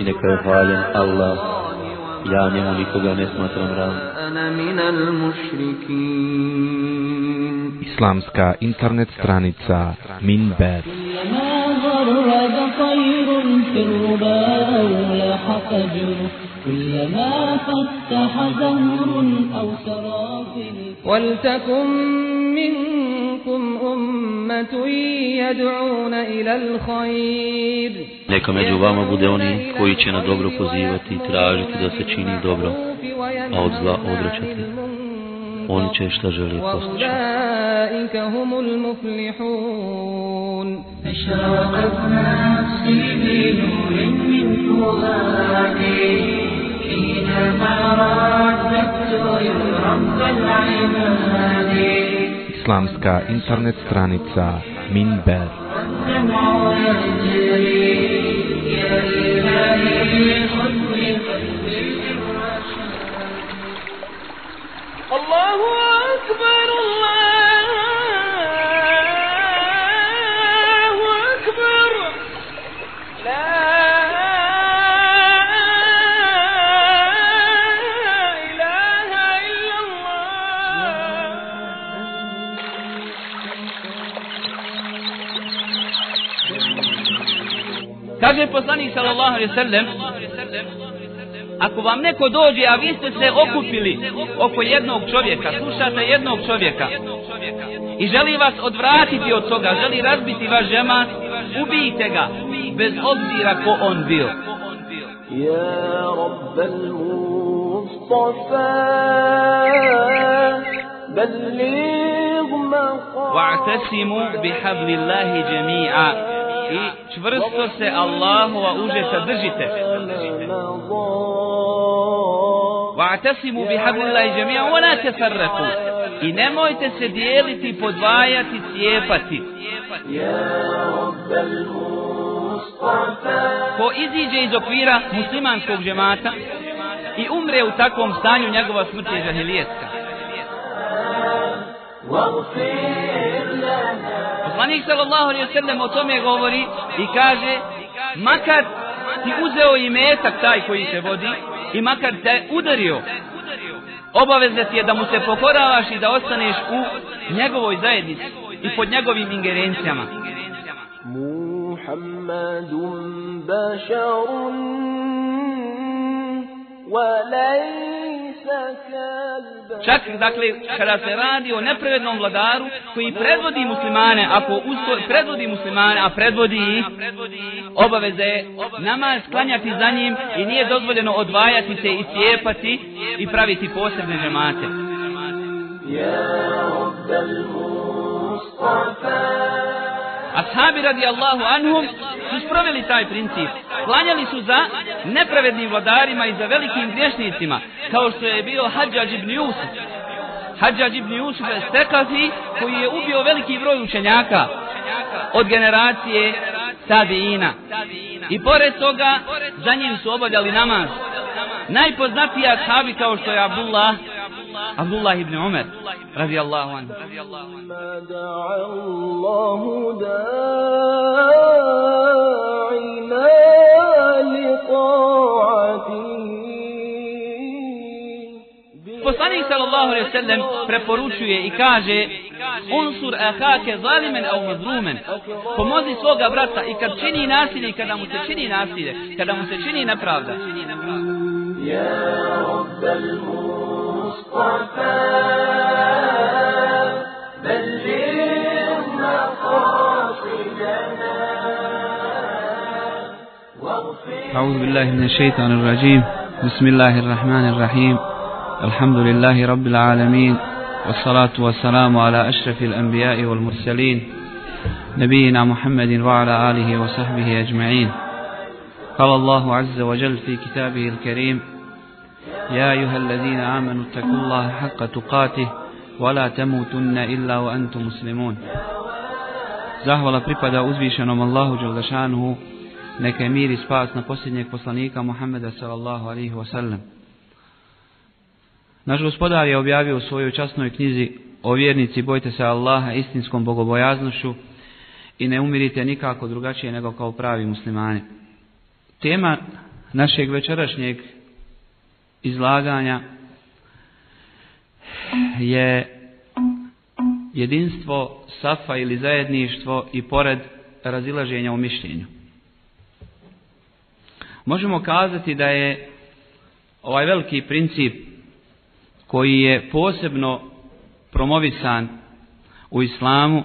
i neka je hvaljen Allah, ja njemu nikoga ne smatram ravno. Islamska internet stranica Minber كلما فتح زهر أو سراب ولتكن من أمة يدعون إلى الخير Neka među vama bude oni koji će na dobro pozivati i tražiti da se čini dobro, a od zla odrećati. Oni će šta želi postići. وأولئك هم المفلحون أشرقت نفسي بنور من فؤادي حينما رددت يا رب العباد Islamska internet stranica Minber. Kaže poslanik sallallahu alejhi ve sellem Ako vam neko dođe, a vi ste se okupili oko jednog čovjeka, slušate jednog čovjeka i želi vas odvratiti od toga, želi razbiti vaš džemat, ubijte ga, bez obzira ko on bio. يا رب المصطفى بلغ مقام Wa'tasimu bihablillahi jami'a i čvrsto se Allahova užeta držite. Wa'tasimu bihablillahi jami'a wa la tafarraqu. I nemojte se dijeliti, podvajati, cijepati. Ko iziđe iz okvira muslimanskog džemata i umre u takvom stanju, njegova smrt je žahilijetska Poslanik sallallahu alejhi ve sellem o tome govori i kaže makar ti uzeo i metak taj koji se vodi i makar te udario obaveza ti je da mu se pokoravaš i da ostaneš u njegovoj zajednici i pod njegovim ingerencijama. محمد بشر وليس كالبشر Čak, dakle, kada se radi o nepravednom vladaru koji predvodi muslimane, ako usto, predvodi muslimane, a predvodi ih, obaveze je namaz za njim i nije dozvoljeno odvajati se i cijepati i praviti posebne žemate. Ashabi radijallahu anhum sproveli taj princip. Klanjali su za nepravednim vladarima i za velikim griješnicima, kao što je bio Hadžađ ibn Jusuf. Hadžađ ibn Jusuf je stekazi koji je ubio veliki broj učenjaka od generacije tabiina. I pored toga za njim su obavljali namaz. Najpoznatiji ashabi kao što je Abdullah Abdullah ibn Umar radijallahu anhu. ما دعا الله داعنا لطاعته poslanik sallallahu alejhi ve sellem preporučuje i kaže unsur ahake zalimen au mazlumen pomozi svoga brata i kad čini nasilje i kada mu se čini nasilje kada mu se čini nepravda يا رب أعوذ بالله من الشيطان الرجيم. بسم الله الرحمن الرحيم. الحمد لله رب العالمين. والصلاة والسلام على أشرف الأنبياء والمرسلين نبينا محمد وعلى آله وصحبه أجمعين. قال الله عز وجل في كتابه الكريم يا أيها الذين آمنوا اتقوا الله حق تقاته ولا تموتن إلا وأنتم مسلمون Zahvala pripada uzvišenom Allahu Đaldašanuhu, neka je mir i spas na posljednjeg poslanika Muhammeda sallallahu alihi wasallam. Naš gospodar je objavio u svojoj časnoj knjizi o vjernici bojte se Allaha istinskom bogobojaznošću i ne umirite nikako drugačije nego kao pravi muslimani. Tema našeg večerašnjeg izlaganja je jedinstvo, safa ili zajedništvo i pored razilaženja u mišljenju. Možemo kazati da je ovaj veliki princip koji je posebno promovisan u islamu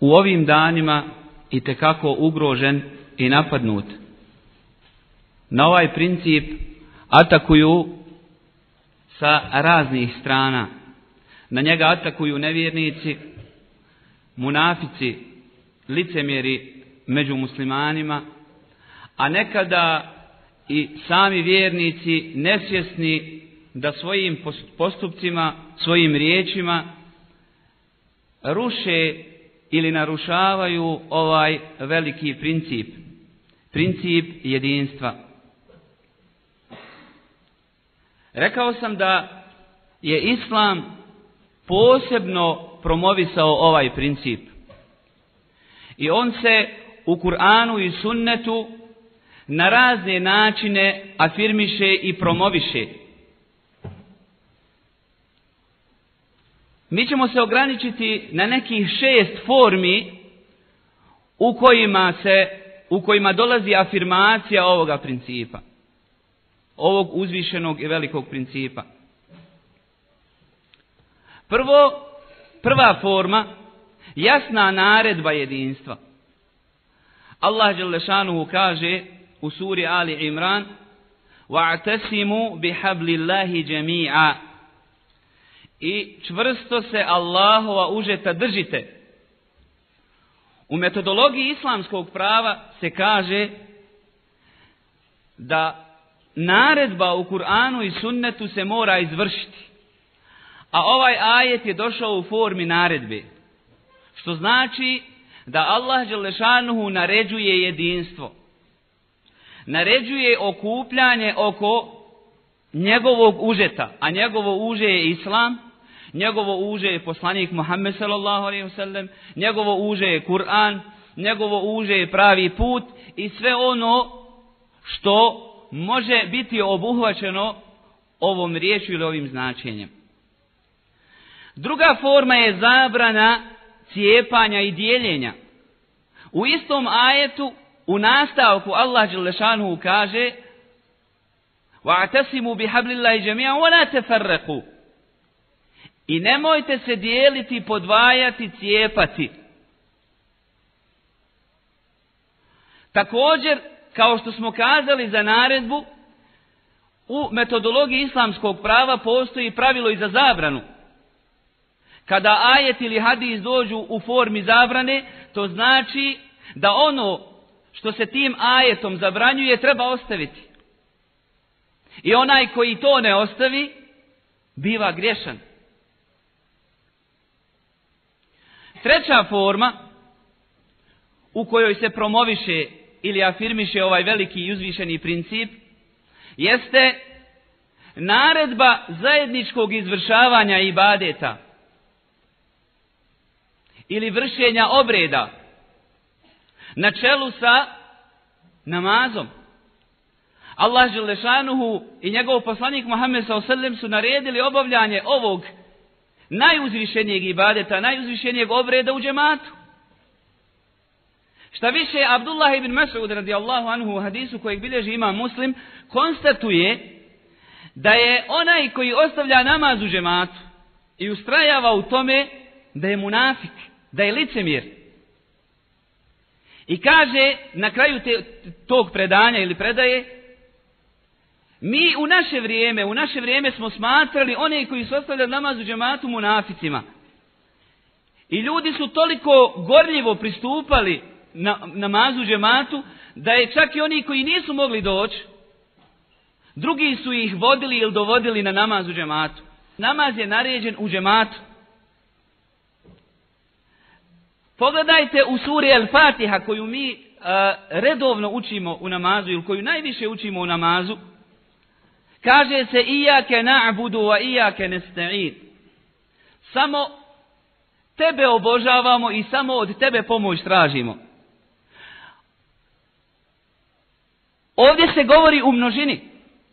u ovim danima i tekako ugrožen i napadnut. Na ovaj princip atakuju sa raznih strana. Na njega atakuju nevjernici, munafici, licemjeri među muslimanima, a nekada i sami vjernici nesvjesni da svojim postupcima, svojim riječima ruše ili narušavaju ovaj veliki princip. Princip jedinstva. Rekao sam da je Islam posebno promovisao ovaj princip. I on se u Kur'anu i sunnetu na razne načine afirmiše i promoviše. Mi ćemo se ograničiti na nekih šest formi u kojima se u kojima dolazi afirmacija ovoga principa Ovog uzvišenog i velikog principa. Prvo, prva forma, jasna naredba jedinstva. Allah Đelešanuhu kaže u suri Ali Imran وَاعْتَسِمُوا بِحَبْلِ اللَّهِ جَمِيعًا I čvrsto se Allahova užeta držite. U metodologiji islamskog prava se kaže da naredba u Kur'anu i sunnetu se mora izvršiti. A ovaj ajet je došao u formi naredbe. Što znači da Allah Đelešanuhu naređuje jedinstvo. Naređuje okupljanje oko njegovog užeta, a njegovo uže je Islam, njegovo uže je poslanik Muhammed sallallahu alaihi wasallam, njegovo uže je Kur'an, njegovo uže je pravi put i sve ono što može biti obuhvaćeno ovom riječu ili ovim značenjem. Druga forma je zabrana cijepanja i dijeljenja. U istom ajetu, u nastavku Allah Đelešanu kaže وَاعْتَسِمُوا بِحَبْلِ اللَّهِ جَمِيعًا وَلَا تَفَرَّقُوا I nemojte se dijeliti, podvajati, cijepati. Također, kao što smo kazali za naredbu, u metodologiji islamskog prava postoji pravilo i za zabranu. Kada ajet ili hadis dođu u formi zabrane, to znači da ono što se tim ajetom zabranjuje treba ostaviti. I onaj koji to ne ostavi, biva griješan. Treća forma u kojoj se promoviše ili afirmiše ovaj veliki i uzvišeni princip jeste naredba zajedničkog izvršavanja ibadeta ili vršenja obreda na čelu sa namazom. Allah Želešanuhu i njegov poslanik Muhammed s.a.v. su naredili obavljanje ovog najuzvišenijeg ibadeta, najuzvišenijeg obreda u džematu. Šta više, Abdullah ibn Mas'ud radijallahu anhu u hadisu kojeg bilježi ima muslim, konstatuje da je onaj koji ostavlja namaz u džematu i ustrajava u tome da je munafik, da je licemir. I kaže na kraju te, tog predanja ili predaje, mi u naše vrijeme, u naše vrijeme smo smatrali one koji su ostavljali namaz u džematu munaficima. I ljudi su toliko gorljivo pristupali na, namazu džematu, da je čak i oni koji nisu mogli doći, drugi su ih vodili ili dovodili na namazu džematu. Namaz je naređen u džematu. Pogledajte u suri El Fatiha koju mi uh, redovno učimo u namazu ili koju najviše učimo u namazu. Kaže se Iyake na'budu wa iyake nesta'in. Samo tebe obožavamo i samo od tebe pomoć tražimo. Ovdje se govori u množini.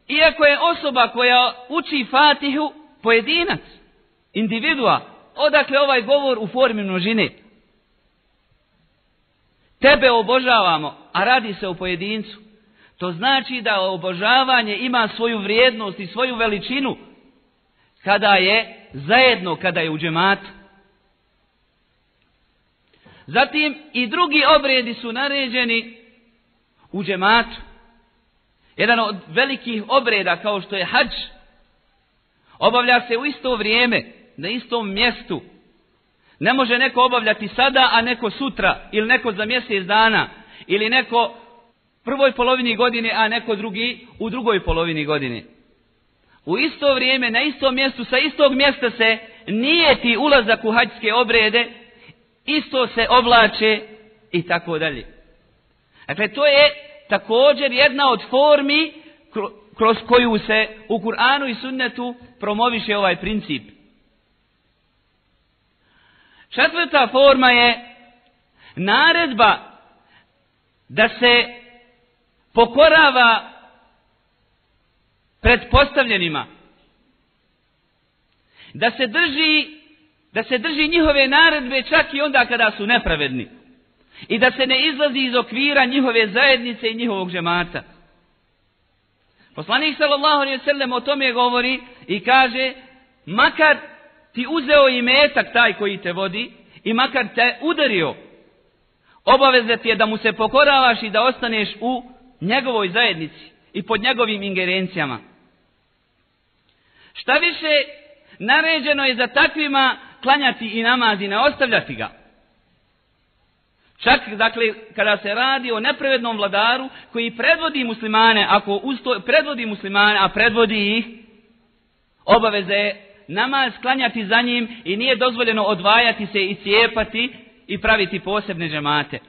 Iako je osoba koja uči Fatihu pojedinac, individua, odakle ovaj govor u formi množine. Tebe obožavamo, a radi se o pojedincu. To znači da obožavanje ima svoju vrijednost i svoju veličinu kada je zajedno, kada je u džematu. Zatim i drugi obredi su naređeni u džematu. Jedan od velikih obreda kao što je hađ, obavlja se u isto vrijeme, na istom mjestu. Ne može neko obavljati sada, a neko sutra, ili neko za mjesec dana, ili neko prvoj polovini godine, a neko drugi u drugoj polovini godine. U isto vrijeme, na istom mjestu, sa istog mjesta se nijeti ulazak u hađske obrede, isto se oblače i tako dalje. Dakle, to je također jedna od formi kroz koju se u Kur'anu i sunnetu promoviše ovaj princip. Četvrta forma je naredba da se pokorava predpostavljenima. Da se drži da se drži njihove naredbe čak i onda kada su nepravedni i da se ne izlazi iz okvira njihove zajednice i njihovog žemata. Poslanik sallallahu alejhi ve sellem o tome govori i kaže makar ti uzeo i metak taj koji te vodi i makar te udario obaveza ti je da mu se pokoravaš i da ostaneš u njegovoj zajednici i pod njegovim ingerencijama. Šta više, naređeno je za takvima klanjati i namaz i ne ostavljati ga. Čak, dakle, kada se radi o nepravednom vladaru koji predvodi muslimane, ako usto, predvodi muslimane, a predvodi ih, obaveze je namaz klanjati za njim i nije dozvoljeno odvajati se i cijepati i praviti posebne džemate.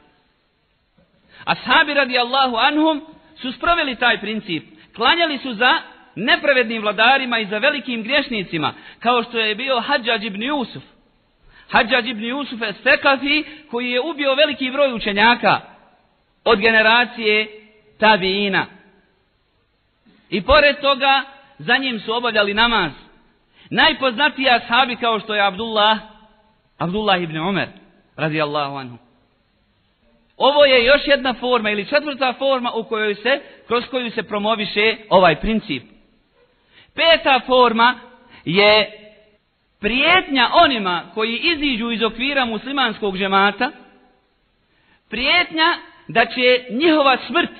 Ashabi radi Allahu anhum su sproveli taj princip. Klanjali su za nepravednim vladarima i za velikim griješnicima, kao što je bio Hadžađ ibn Jusuf. Hadžađ ibn Jusuf Estekafi, koji je ubio veliki broj učenjaka od generacije tabiina. I pored toga za njim su obavljali namaz. Najpoznatiji ashabi kao što je Abdullah, Abdullah ibn Umar, radijallahu anhu. Ovo je još jedna forma ili četvrta forma u kojoj se, kroz koju se promoviše ovaj princip. Peta forma je prijetnja onima koji iziđu iz okvira muslimanskog žemata, prijetnja da će njihova smrt,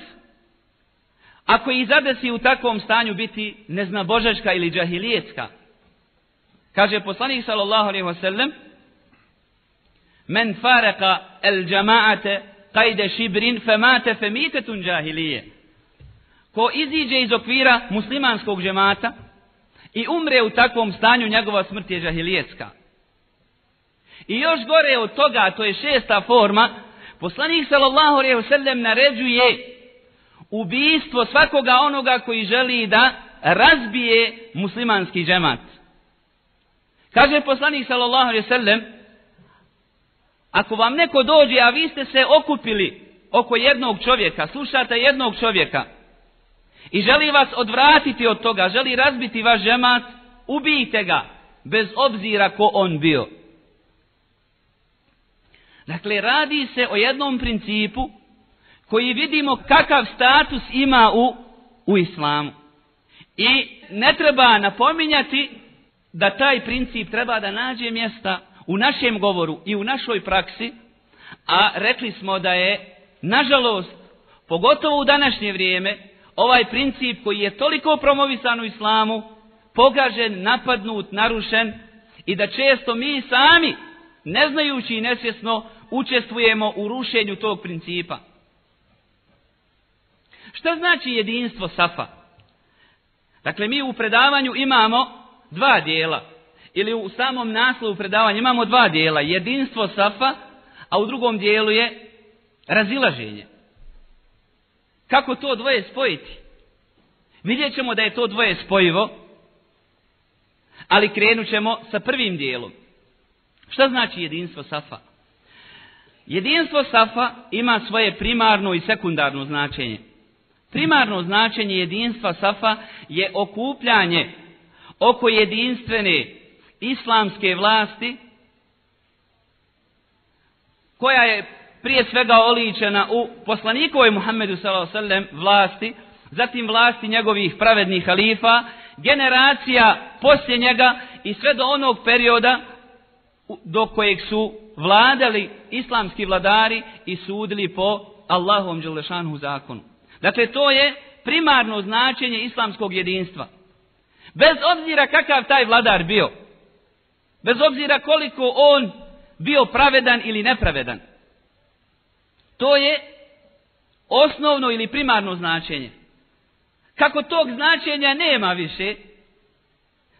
ako ih zadesi u takvom stanju, biti neznabožačka ili džahilijetska. Kaže poslanik sallallahu alaihi wasallam, men faraka el džamaate kajde šibrin femate femitetun džahilije. Ko iziđe iz okvira muslimanskog žemata, i umre u takvom stanju, njegova smrt je žahilijetska. I još gore od toga, to je šesta forma, poslanik sallallahu alejhi ve sellem naređuje ubistvo svakoga onoga koji želi da razbije muslimanski džemat. Kaže poslanik sallallahu alejhi ve sellem ako vam neko dođe, a vi ste se okupili oko jednog čovjeka, slušate jednog čovjeka, i želi vas odvratiti od toga, želi razbiti vaš džemat, ubijte ga, bez obzira ko on bio. Dakle, radi se o jednom principu koji vidimo kakav status ima u, u islamu. I ne treba napominjati da taj princip treba da nađe mjesta u našem govoru i u našoj praksi, a rekli smo da je, nažalost, pogotovo u današnje vrijeme, ovaj princip koji je toliko promovisan u islamu, pogažen, napadnut, narušen i da često mi sami, ne znajući i nesvjesno, učestvujemo u rušenju tog principa. Šta znači jedinstvo safa? Dakle, mi u predavanju imamo dva dijela. Ili u samom naslovu predavanja imamo dva dijela. Jedinstvo safa, a u drugom dijelu je razilaženje. Kako to dvoje spojiti? Vidjet ćemo da je to dvoje spojivo, ali krenut ćemo sa prvim dijelom. Šta znači jedinstvo safa? Jedinstvo safa ima svoje primarno i sekundarno značenje. Primarno značenje jedinstva safa je okupljanje oko jedinstvene islamske vlasti koja je prije svega oličena u poslanikovoj Muhammedu s.a.v. vlasti, zatim vlasti njegovih pravednih halifa, generacija poslije njega i sve do onog perioda do kojeg su vladali islamski vladari i sudili po Allahom Đelešanu zakonu. Dakle, to je primarno značenje islamskog jedinstva. Bez obzira kakav taj vladar bio, bez obzira koliko on bio pravedan ili nepravedan, to je osnovno ili primarno značenje. Kako tog značenja nema više,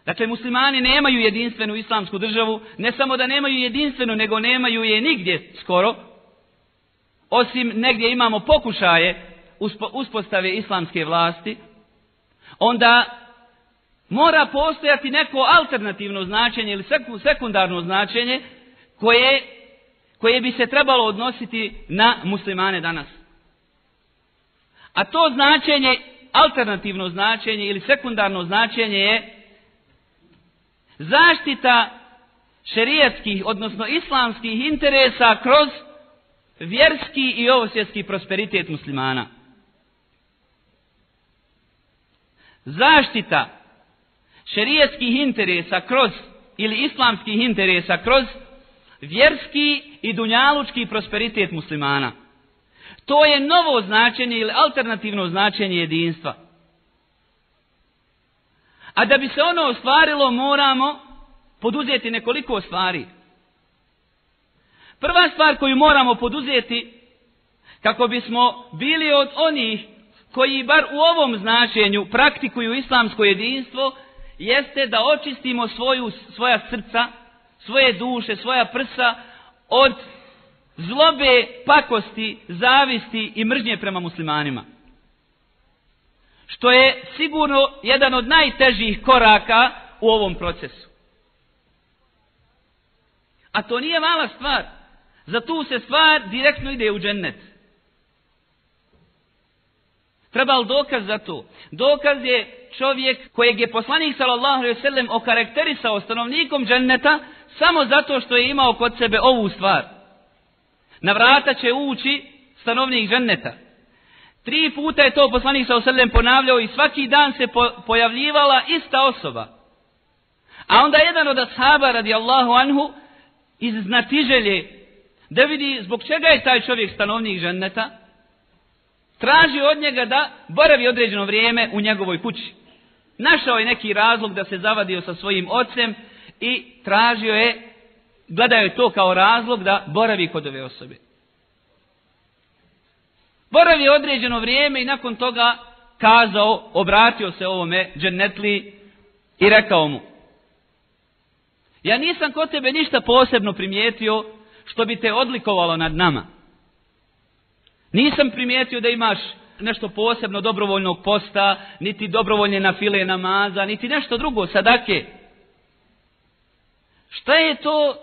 dakle muslimani nemaju jedinstvenu islamsku državu, ne samo da nemaju jedinstvenu, nego nemaju je nigdje skoro, osim negdje imamo pokušaje uspostave islamske vlasti, onda mora postojati neko alternativno značenje ili sekundarno značenje koje, koje bi se trebalo odnositi na muslimane danas. A to značenje, alternativno značenje ili sekundarno značenje je zaštita šerijatskih, odnosno islamskih interesa kroz vjerski i ovosvjetski prosperitet muslimana. zaštita šerijetskih interesa kroz ili islamskih interesa kroz vjerski i dunjalučki prosperitet muslimana. To je novo značenje ili alternativno značenje jedinstva. A da bi se ono ostvarilo, moramo poduzeti nekoliko stvari. Prva stvar koju moramo poduzeti kako bismo bili od onih koji bar u ovom značenju praktikuju islamsko jedinstvo, jeste da očistimo svoju, svoja srca, svoje duše, svoja prsa od zlobe, pakosti, zavisti i mržnje prema muslimanima. Što je sigurno jedan od najtežih koraka u ovom procesu. A to nije mala stvar. Za tu se stvar direktno ide u džennet. Treba li dokaz za to? Dokaz je čovjek kojeg je poslanik sallallahu alejhi ve sellem okarakterisao stanovnikom dženneta samo zato što je imao kod sebe ovu stvar. Na vrata će ući stanovnik ženneta. Tri puta je to poslanik sa alejhi ponavljao i svaki dan se po pojavljivala ista osoba. A onda jedan od ashaba radijallahu anhu iz znatiželje da vidi zbog čega je taj čovjek stanovnik ženneta, traži od njega da boravi određeno vrijeme u njegovoj kući. Našao je neki razlog da se zavadio sa svojim ocem i tražio je, gledao je to kao razlog da boravi kod ove osobe. Boravi određeno vrijeme i nakon toga kazao, obratio se ovome džennetli i rekao mu Ja nisam kod tebe ništa posebno primijetio što bi te odlikovalo nad nama. Nisam primijetio da imaš nešto posebno dobrovoljnog posta, niti dobrovoljne na file namaza, niti nešto drugo, sadake. Šta je to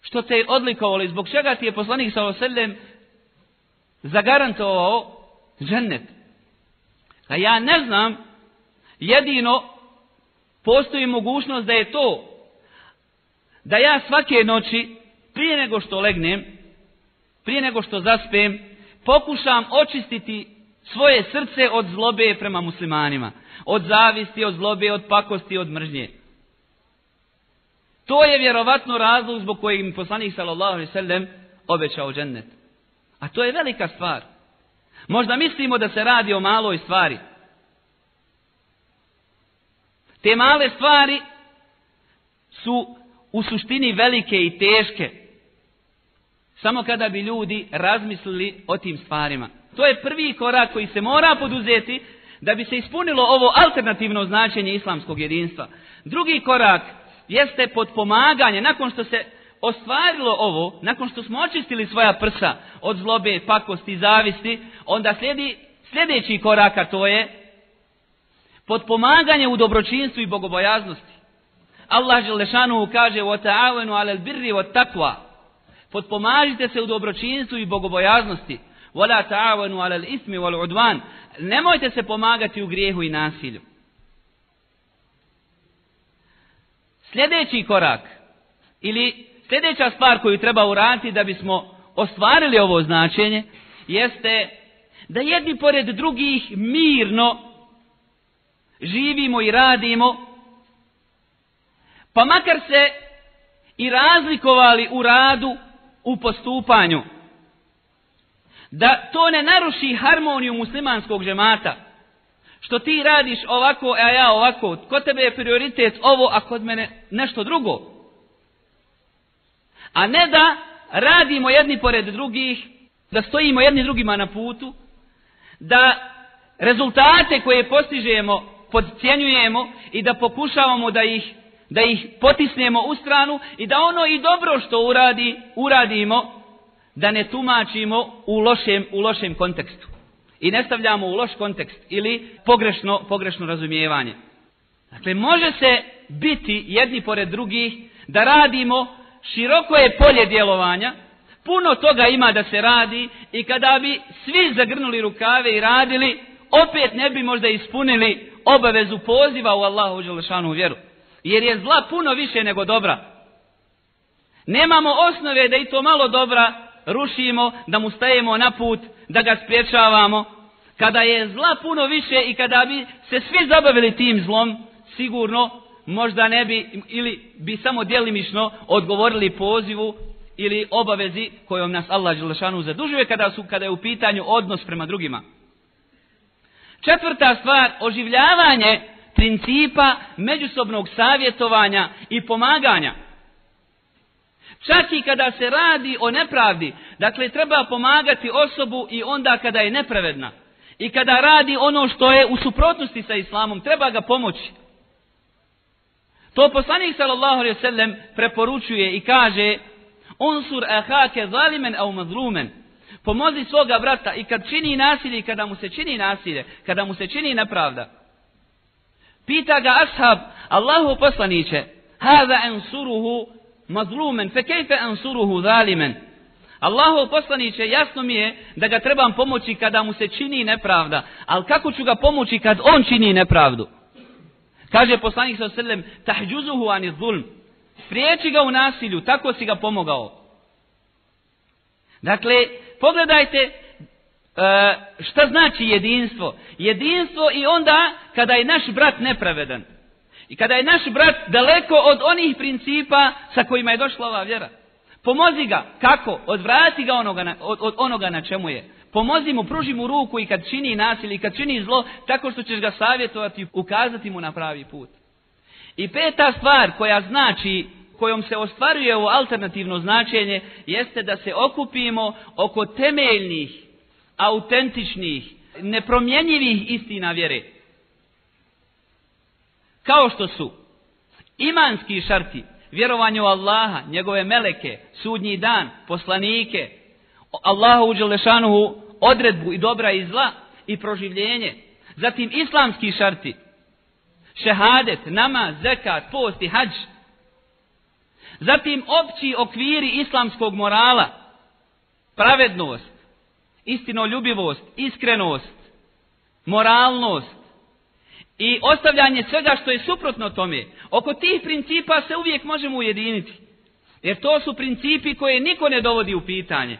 što te je odlikovalo i zbog čega ti je poslanik sa zagarantovao džennet? A ja ne znam, jedino postoji mogućnost da je to, da ja svake noći, prije nego što legnem, prije nego što zaspem, pokušam očistiti svoje srce od zlobe prema muslimanima. Od zavisti, od zlobe, od pakosti, od mržnje. To je vjerovatno razlog zbog kojeg mi poslanik sallallahu alejhi ve sellem obećao džennet. A to je velika stvar. Možda mislimo da se radi o maloj stvari. Te male stvari su u suštini velike i teške. Samo kada bi ljudi razmislili o tim stvarima. To je prvi korak koji se mora poduzeti da bi se ispunilo ovo alternativno značenje islamskog jedinstva. Drugi korak jeste podpomaganje, nakon što se ostvarilo ovo, nakon što smo očistili svoja prsa od zlobe, pakosti, zavisti, onda slijedi sljedeći korak, a to je podpomaganje u dobročinstvu i bogobojaznosti. Allah Želešanu kaže وَتَعَوَنُوا عَلَى الْبِرِّ وَتَقْوَى Podpomažite se u dobročinstvu i bogobojaznosti. وَلَا تَعَوَنُوا عَلَى الْإِثْمِ وَالْعُدْوَانِ Nemojte se pomagati u grijehu i nasilju. Sljedeći korak ili sljedeća stvar koju treba uraditi da bismo ostvarili ovo značenje jeste da jedni pored drugih mirno živimo i radimo pa makar se i razlikovali u radu u postupanju. Da to ne naruši harmoniju muslimanskog žemata što ti radiš ovako, a ja ovako, kod tebe je prioritet ovo, a kod mene nešto drugo. A ne da radimo jedni pored drugih, da stojimo jedni drugima na putu, da rezultate koje postižemo podcjenjujemo i da pokušavamo da ih, da ih potisnemo u stranu i da ono i dobro što uradi, uradimo, da ne tumačimo u lošem, u lošem kontekstu i ne stavljamo u loš kontekst ili pogrešno, pogrešno razumijevanje. Dakle, može se biti jedni pored drugih da radimo, široko je polje djelovanja, puno toga ima da se radi i kada bi svi zagrnuli rukave i radili, opet ne bi možda ispunili obavezu poziva u Allahu Đelešanu vjeru. Jer je zla puno više nego dobra. Nemamo osnove da i to malo dobra rušimo, da mu stajemo na put, da ga spriječavamo. Kada je zla puno više i kada bi se svi zabavili tim zlom, sigurno možda ne bi ili bi samo djelimično odgovorili pozivu ili obavezi kojom nas Allah Đelešanu zadužuje kada, su, kada je u pitanju odnos prema drugima. Četvrta stvar, oživljavanje principa međusobnog savjetovanja i pomaganja. Čak i kada se radi o nepravdi, dakle treba pomagati osobu i onda kada je nepravedna. I kada radi ono što je u suprotnosti sa islamom, treba ga pomoći. To poslanik sallallahu alejhi ve sellem preporučuje i kaže: "Unsur ahake zalimen au mazlumen." Pomozi svoga brata i kad čini nasilje i kada mu se čini nasilje, kada mu se čini nepravda. Pita ga ashab, Allahu poslanice, "Hada ansuruhu mazlumen, fe kejfe ansuruhu zalimen?" Allahov poslaniće, jasno mi je da ga trebam pomoći kada mu se čini nepravda, ali kako ću ga pomoći kad on čini nepravdu? Kaže poslanik sa sallam, tahđuzuhu ani zulm. Priječi ga u nasilju, tako si ga pomogao. Dakle, pogledajte e, šta znači jedinstvo. Jedinstvo i onda kada je naš brat nepravedan. I kada je naš brat daleko od onih principa sa kojima je došla ova vjera. Pomozi ga. Kako? Odvrati ga onoga na, od, od onoga na čemu je. Pomozi mu, pruži mu ruku i kad čini nasilje i kad čini zlo, tako što ćeš ga savjetovati, ukazati mu na pravi put. I peta stvar koja znači, kojom se ostvaruje ovo alternativno značenje, jeste da se okupimo oko temeljnih, autentičnih, nepromjenjivih istina vjere. Kao što su imanski šarti, vjerovanje u Allaha, njegove meleke, sudnji dan, poslanike, Allahu uđelešanuhu odredbu i dobra i zla i proživljenje. Zatim islamski šarti, šehadet, namaz, zekat, post i hađ. Zatim opći okviri islamskog morala, pravednost, istinoljubivost, iskrenost, moralnost i ostavljanje svega što je suprotno tome. Oko tih principa se uvijek možemo ujediniti. Jer to su principi koje niko ne dovodi u pitanje.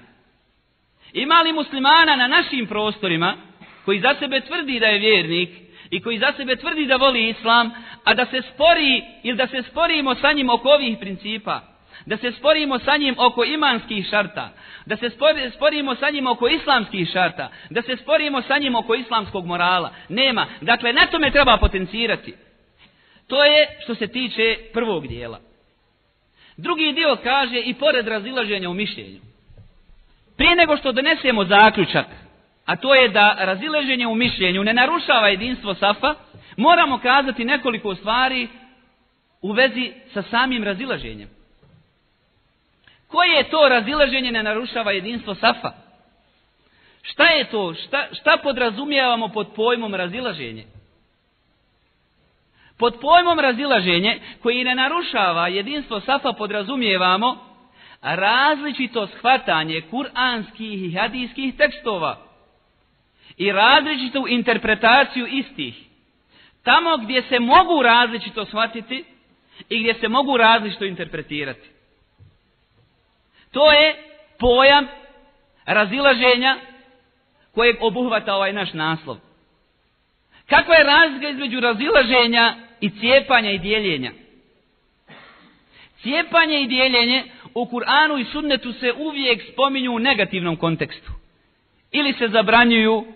Ima li muslimana na našim prostorima koji za sebe tvrdi da je vjernik i koji za sebe tvrdi da voli islam, a da se spori ili da se sporimo sa njim oko ovih principa, da se sporimo sa njim oko imanskih šarta, da se sporimo sa njim oko islamskih šarta, da se sporimo sa njim oko islamskog morala. Nema. Dakle, na tome treba potencirati. To je što se tiče prvog dijela. Drugi dio kaže i pored razilaženja u mišljenju. Prije nego što donesemo zaključak, a to je da razilaženje u mišljenju ne narušava jedinstvo Safa, moramo kazati nekoliko stvari u vezi sa samim razilaženjem. Koje je to razilaženje ne narušava jedinstvo Safa? Šta je to? Šta, šta podrazumijevamo pod pojmom razilaženje? Pod pojmom razilaženje koji ne narušava jedinstvo Safa podrazumijevamo različito shvatanje kuranskih i hadijskih tekstova i različitu interpretaciju istih. Tamo gdje se mogu različito shvatiti i gdje se mogu različito interpretirati. To je pojam razilaženja kojeg obuhvata ovaj naš naslov. Kakva je razlika između razilaženja i cijepanja i dijeljenja? Cijepanje i dijeljenje u Kur'anu i sunnetu se uvijek spominju u negativnom kontekstu. Ili se zabranjuju,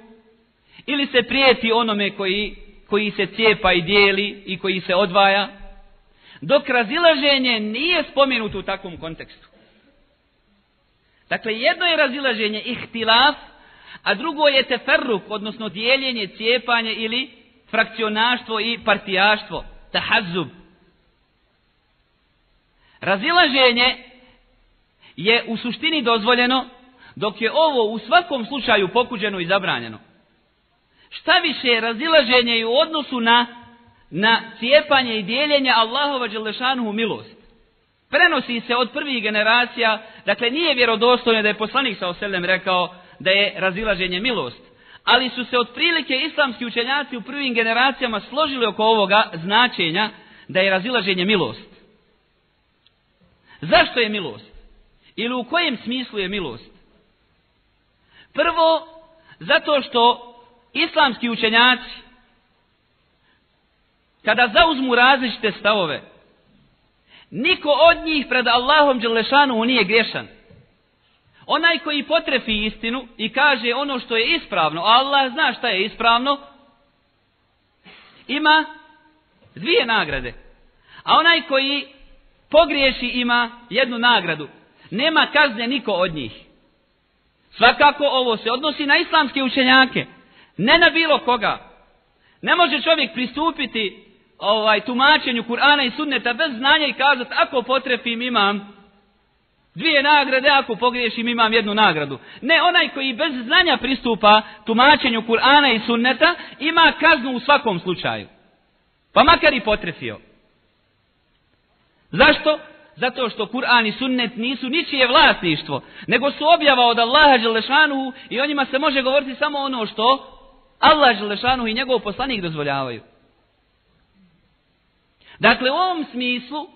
ili se prijeti onome koji, koji se cijepa i dijeli i koji se odvaja, dok razilaženje nije spomenuto u takvom kontekstu. Dakle, jedno je razilaženje ihtilaf, a drugo je teferruk, odnosno dijeljenje, cijepanje ili frakcionaštvo i partijaštvo, tahazub. Razilaženje je u suštini dozvoljeno, dok je ovo u svakom slučaju pokuđeno i zabranjeno. Šta više razilaženje je u odnosu na, na cijepanje i dijeljenje Allahova Đelešanuhu milost prenosi se od prvih generacija, dakle nije vjerodostojno da je poslanik sa oselem rekao da je razilaženje milost. Ali su se otprilike islamski učenjaci u prvim generacijama složili oko ovoga značenja da je razilaženje milost. Zašto je milost? Ili u kojem smislu je milost? Prvo, zato što islamski učenjaci kada zauzmu različite stavove, Niko od njih pred Allahom Đelešanu nije griješan. Onaj koji potrefi istinu i kaže ono što je ispravno, a Allah zna šta je ispravno, ima dvije nagrade. A onaj koji pogriješi ima jednu nagradu. Nema kazne niko od njih. Svakako ovo se odnosi na islamske učenjake. Ne na bilo koga. Ne može čovjek pristupiti ovaj tumačenju Kur'ana i Sunneta bez znanja i kazat ako potrefim imam dvije nagrade, ako pogriješim imam jednu nagradu. Ne, onaj koji bez znanja pristupa tumačenju Kur'ana i Sunneta ima kaznu u svakom slučaju. Pa makar i potrefio. Zašto? Zato što Kur'an i Sunnet nisu ničije vlasništvo, nego su objava od Allaha Đelešanuhu i o njima se može govoriti samo ono što Allah Đelešanuhu i njegov poslanik dozvoljavaju. Dakle, u ovom smislu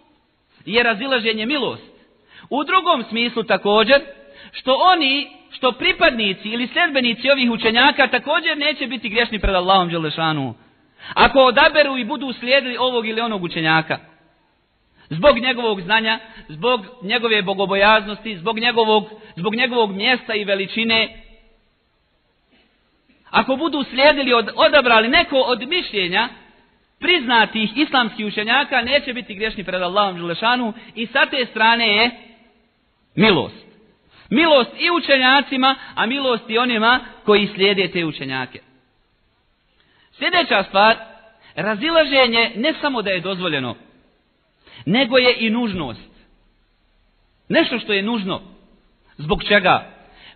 je razilaženje milost. U drugom smislu također, što oni, što pripadnici ili sljedbenici ovih učenjaka također neće biti grešni pred Allahom Đelešanu. Ako odaberu i budu slijedili ovog ili onog učenjaka. Zbog njegovog znanja, zbog njegove bogobojaznosti, zbog njegovog, zbog njegovog mjesta i veličine. Ako budu slijedili, od, odabrali neko od mišljenja, priznatih islamskih učenjaka neće biti grešni pred Allahom Želešanu i sa te strane je milost. Milost i učenjacima, a milost i onima koji slijede te učenjake. Sljedeća stvar, razilaženje ne samo da je dozvoljeno, nego je i nužnost. Nešto što je nužno. Zbog čega?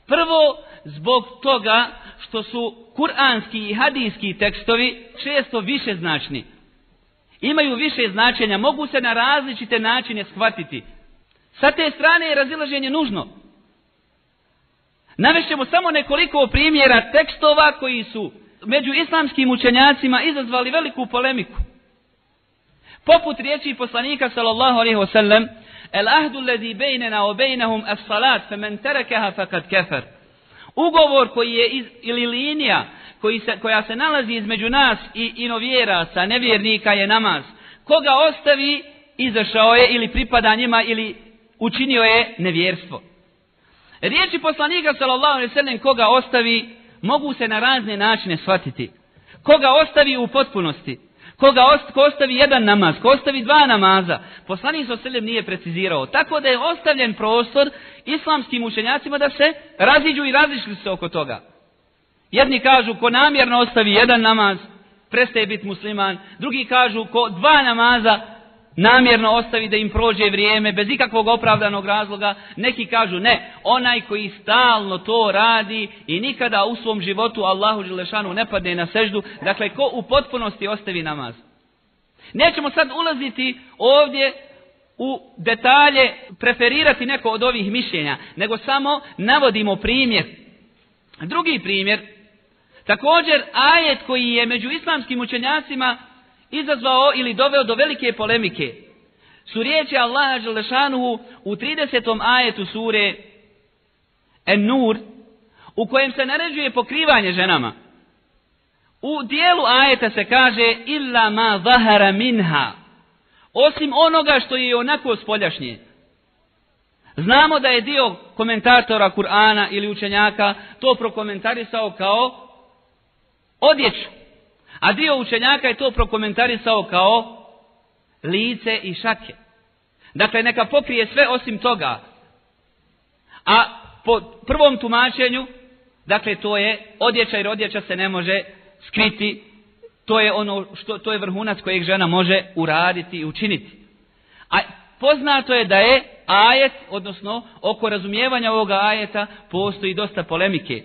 Prvo, zbog toga što su kuranski i hadijski tekstovi često više značni. Imaju više značenja, mogu se na različite načine shvatiti. Sa te strane je razilaženje nužno. Navešćemo samo nekoliko primjera tekstova koji su među islamskim učenjacima izazvali veliku polemiku. Poput riječi poslanika sallallahu alaihi wasallam, El ahdu ledi bejnena o bejnehum as salat, fe men terekeha fakad kefer. Ugovor koji je iz, ili linija koji se, koja se nalazi između nas i inovjeraca, nevjernika je namaz. Koga ostavi, izašao je ili pripada njima ili učinio je nevjerstvo. Riječi poslanika sallallahu alejhi ve sellem koga ostavi mogu se na razne načine shvatiti. Koga ostavi u potpunosti, koga ost, ko ostavi jedan namaz, ko ostavi dva namaza, poslanik sa alejhi nije precizirao. Tako da je ostavljen prostor islamskim učenjacima da se raziđu i razišli se oko toga. Jedni kažu ko namjerno ostavi jedan namaz, prestaje biti musliman. Drugi kažu ko dva namaza namjerno ostavi da im prođe vrijeme bez ikakvog opravdanog razloga. Neki kažu ne, onaj koji stalno to radi i nikada u svom životu Allahu Đelešanu ne padne na seždu, dakle ko u potpunosti ostavi namaz. Nećemo sad ulaziti ovdje u detalje preferirati neko od ovih mišljenja, nego samo navodimo primjer. Drugi primjer, također ajet koji je među islamskim učenjacima izazvao ili doveo do velike polemike su riječi Allaha Želešanuhu u 30. ajetu sure En-Nur u kojem se naređuje pokrivanje ženama. U dijelu ajeta se kaže illa ma zahara minha osim onoga što je onako spoljašnje. Znamo da je dio komentatora Kur'ana ili učenjaka to prokomentarisao kao odjeću. A dio učenjaka je to prokomentarisao kao lice i šake. Dakle, neka pokrije sve osim toga. A po prvom tumačenju, dakle, to je odjeća jer odjeća se ne može skriti. To je ono što to je vrhunac kojeg žena može uraditi i učiniti. A poznato je da je ajet, odnosno oko razumijevanja ovoga ajeta, postoji dosta polemike.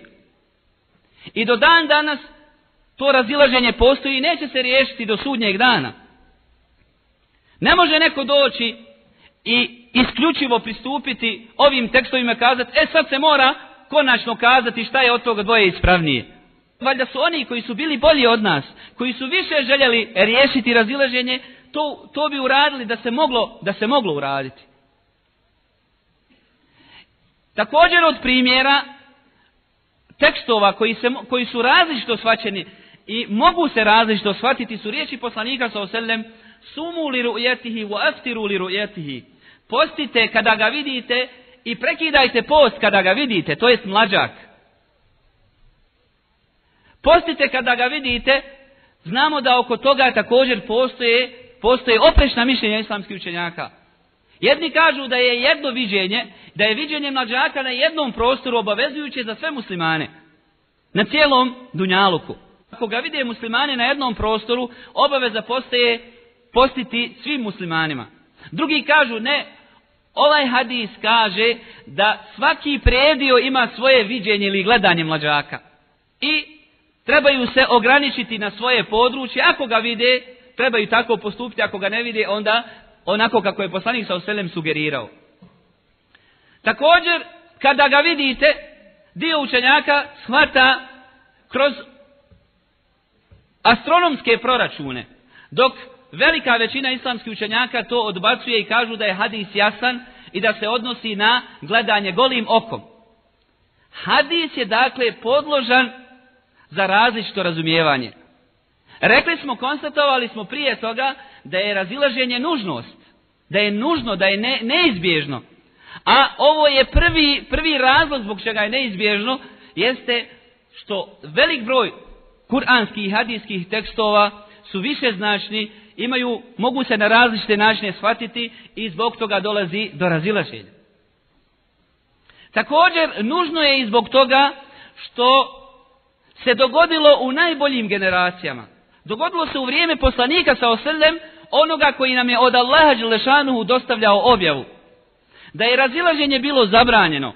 I do dan danas to razilaženje postoji i neće se riješiti do sudnjeg dana. Ne može neko doći i isključivo pristupiti ovim tekstovima kazati, e sad se mora konačno kazati šta je od toga dvoje ispravnije. Valjda su oni koji su bili bolji od nas, koji su više željeli riješiti razilaženje, to, to bi uradili da se moglo, da se moglo uraditi. Također od primjera tekstova koji, se, koji su različito svaćeni, i mogu se različito shvatiti su riječi poslanika sa osellem sumu li ru'jetihi wa aftiru li ru'jetihi postite kada ga vidite i prekidajte post kada ga vidite to jest mlađak. Postite kada ga vidite znamo da oko toga također postoje postoje oprešna mišljenja islamskih učenjaka. Jedni kažu da je jedno viđenje da je viđenje mlađaka na jednom prostoru obavezujuće za sve muslimane na cijelom dunjaluku. Ako ga vide muslimani na jednom prostoru, obaveza postaje postiti svim muslimanima. Drugi kažu ne, ovaj hadis kaže da svaki predio ima svoje viđenje ili gledanje mlađaka. I trebaju se ograničiti na svoje područje. Ako ga vide, trebaju tako postupiti. Ako ga ne vide, onda onako kako je poslanik sa oselem sugerirao. Također, kada ga vidite, dio učenjaka shvata kroz astronomske proračune, dok velika većina islamskih učenjaka to odbacuje i kažu da je hadis jasan i da se odnosi na gledanje golim okom. Hadis je dakle podložan za različito razumijevanje. Rekli smo, konstatovali smo prije toga da je razilaženje nužnost, da je nužno, da je ne, neizbježno. A ovo je prvi, prvi razlog zbog čega je neizbježno, jeste što velik broj kuranskih i hadijskih tekstova su više značni, imaju, mogu se na različite načine shvatiti i zbog toga dolazi do razilaženja. Također, nužno je i zbog toga što se dogodilo u najboljim generacijama. Dogodilo se u vrijeme poslanika sa osrljem onoga koji nam je od Allaha Đelešanuhu dostavljao objavu. Da je razilaženje bilo zabranjeno.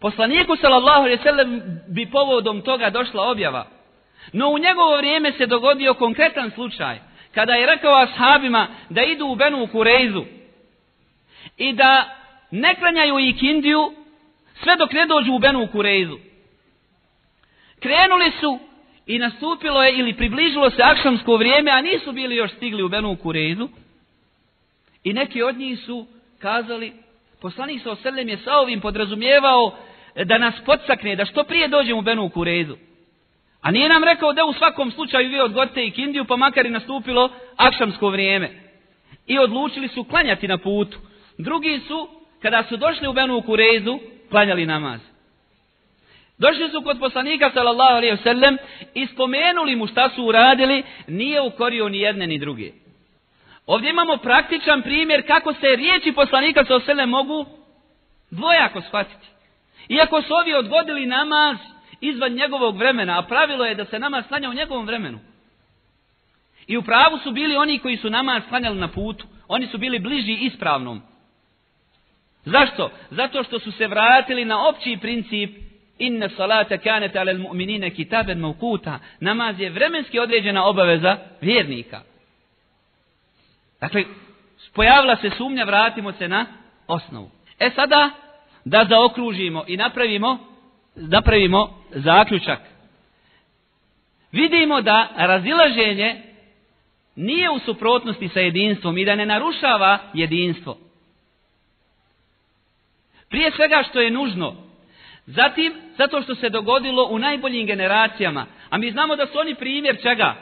Poslaniku sallallahu alejhi ve sellem bi povodom toga došla objava. No u njegovo vrijeme se dogodio konkretan slučaj kada je rekao ashabima da idu u Benu Kureizu i da ne klanjaju ikindiju sve dok ne dođu u Benu Kureizu. Krenuli su i nastupilo je ili približilo se akšamsko vrijeme, a nisu bili još stigli u Benu Kurejzu. I neki od njih su kazali, poslanik sa oselem je sa ovim podrazumijevao da nas podsakne, da što prije dođemo u Benu Kurezu. A nije nam rekao da u svakom slučaju vi odgodite i Kindiju, pa makar i nastupilo akšamsko vrijeme. I odlučili su klanjati na putu. Drugi su, kada su došli u Benu Kurezu, klanjali namaz. Došli su kod poslanika sallallahu alejhi ve sellem i spomenuli mu šta su uradili, nije ukorio ni jedne ni druge. Ovdje imamo praktičan primjer kako se riječi poslanika sallallahu alejhi ve sellem mogu dvojako shvatiti. Iako su ovi odgodili namaz izvan njegovog vremena, a pravilo je da se namaz slanja u njegovom vremenu. I u pravu su bili oni koji su namaz slanjali na putu. Oni su bili bliži ispravnom. Zašto? Zato što su se vratili na opći princip inna salata kanet alel mu'minine kitaben maukuta. Namaz je vremenski određena obaveza vjernika. Dakle, pojavila se sumnja, vratimo se na osnovu. E sada, da zaokružimo i napravimo, napravimo zaključak. Vidimo da razilaženje nije u suprotnosti sa jedinstvom i da ne narušava jedinstvo. Prije svega što je nužno. Zatim, zato što se dogodilo u najboljim generacijama. A mi znamo da su oni primjer čega?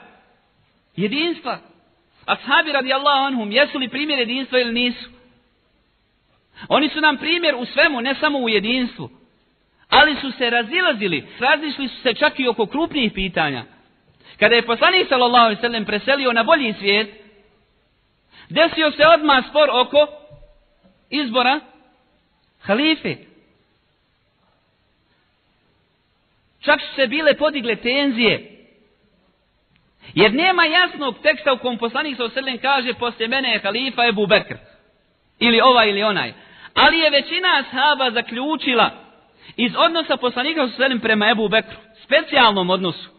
Jedinstva. Ashabi radijallahu anhum, jesu li primjer jedinstva ili nisu? Oni su nam primjer u svemu, ne samo u jedinstvu. Ali su se razilazili, razišli su se čak i oko krupnijih pitanja. Kada je poslanik sallallahu alejhi ve sellem preselio na bolji svijet, desio se odmah spor oko izbora halife. Čak su se bile podigle tenzije. Jer nema jasnog teksta u kom poslanik sallallahu alejhi ve sellem kaže posle mene je halifa Ebu Bekr. Ili ovaj ili onaj. Ali je većina ashaba zaključila iz odnosa poslanika sa selim prema Ebu Bekru, specijalnom odnosu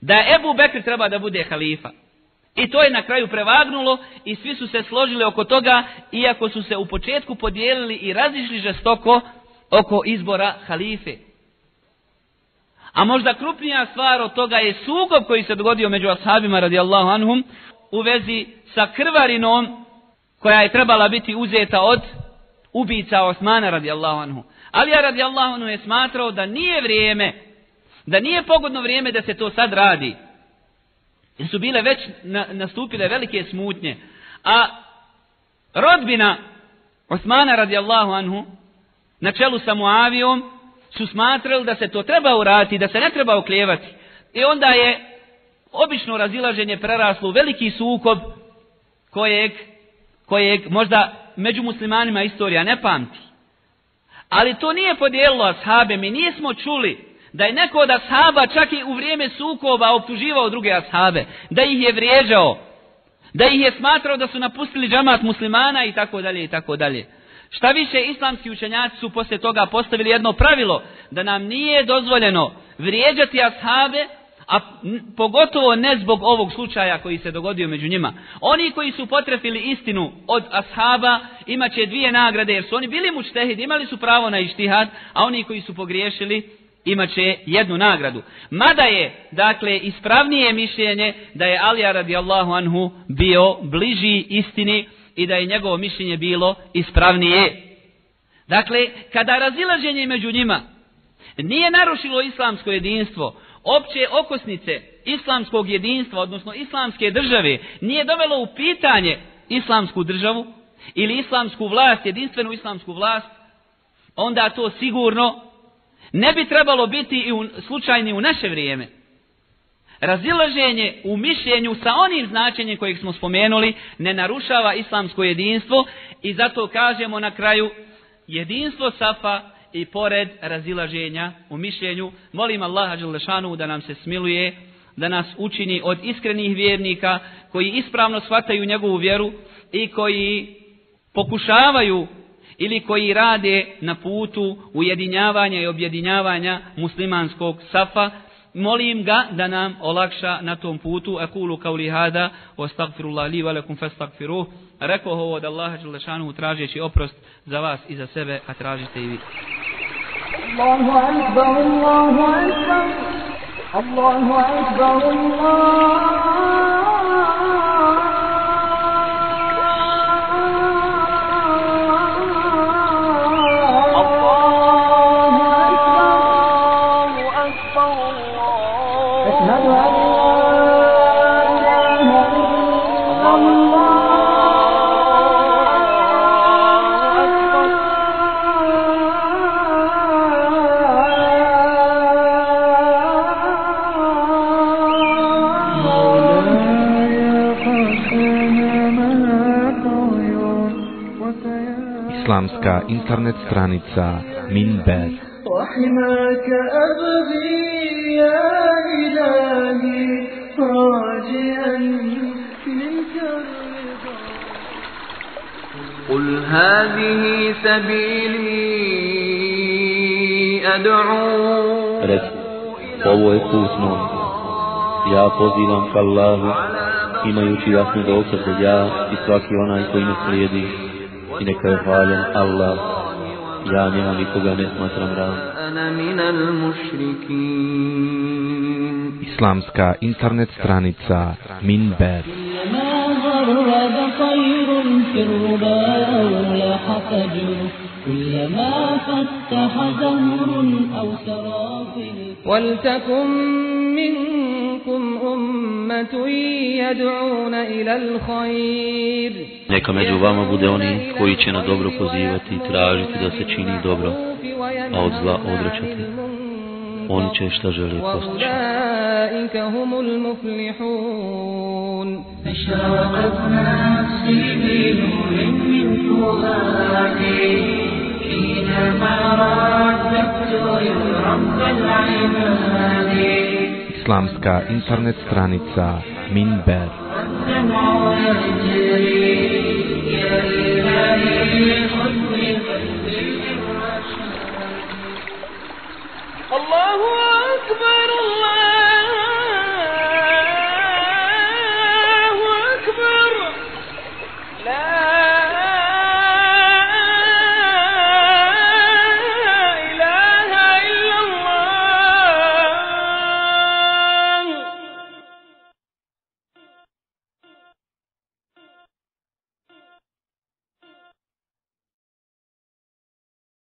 da Ebu Bekr treba da bude halifa. I to je na kraju prevagnulo i svi su se složili oko toga, iako su se u početku podijelili i razišli žestoko oko izbora halife. A možda krupnija stvar od toga je sukob koji se dogodio među ashabima radijallahu anhum u vezi sa krvarinom koja je trebala biti uzeta od ubica Osmana radijallahu anhu. Ali ja radijallahu anhu je smatrao da nije vrijeme da nije pogodno vrijeme da se to sad radi. Jer su bile već na, nastupile velike smutnje. A rodbina Osmana radijallahu anhu na čelu sa Muavijom su smatrali da se to treba uraditi, da se ne treba oklijevati. I onda je obično razilaženje preraslo u veliki sukob kojeg, kojeg možda među muslimanima istorija ne pamti. Ali to nije podijelilo ashabe, mi nismo čuli da je neko od ashaba čak i u vrijeme sukoba optuživao druge ashabe, da ih je vrijeđao, da ih je smatrao da su napustili džamat muslimana i tako dalje i tako dalje. Šta više, islamski učenjaci su poslije toga postavili jedno pravilo, da nam nije dozvoljeno vrijeđati ashabe, a pogotovo ne zbog ovog slučaja koji se dogodio među njima. Oni koji su potrefili istinu od ashaba imaće dvije nagrade, jer su oni bili mučtehid, imali su pravo na ištihad, a oni koji su pogriješili imaće jednu nagradu. Mada je, dakle, ispravnije mišljenje da je Alija radijallahu anhu bio bliži istini i da je njegovo mišljenje bilo ispravnije. Dakle, kada razilaženje među njima nije narušilo islamsko jedinstvo, opće okosnice islamskog jedinstva, odnosno islamske države, nije dovelo u pitanje islamsku državu ili islamsku vlast, jedinstvenu islamsku vlast, onda to sigurno ne bi trebalo biti i u, slučajni u naše vrijeme. Razilaženje u mišljenju sa onim značenjem kojeg smo spomenuli ne narušava islamsko jedinstvo i zato kažemo na kraju jedinstvo safa i pored razilaženja u mišljenju. Molim Allaha Đelešanu da nam se smiluje, da nas učini od iskrenih vjernika koji ispravno shvataju njegovu vjeru i koji pokušavaju ili koji rade na putu ujedinjavanja i objedinjavanja muslimanskog safa, molim ga da nam olakša na tom putu. Akulu kauli hada, ostagfirullah li velekum fastagfiruh rekao ovo od Allaha Đelešanu tražeći oprost za vas i za sebe, a tražite i vi. Allahu Akbar, Allahu Akbar, Allahu Akbar, Allahu Akbar, internet stranica Minber وحماك أبغي يا إلهي راجيا منك الرضا قل هذه سبيلي أدعو Reci, ovo je put moj. Ja pozivam ka Allahu, imajući jasne dokaze ja i svaki onaj koji me slijedi. إليك فعلا الله يا نعمي كوغاني smatram ram Islamska internet stranica Minber. كلما فتح زهر أو سراب ولتكن منكم Neka među vama bude oni koji će na dobro pozivati i tražiti da se čini dobro, a od zla odrećati. Oni će šta žele postići. وأولئك هم المفلحون أشرقت نفسي بنور من فؤادي حينما رددت يا رب العباد Islamska internet stranica Minber.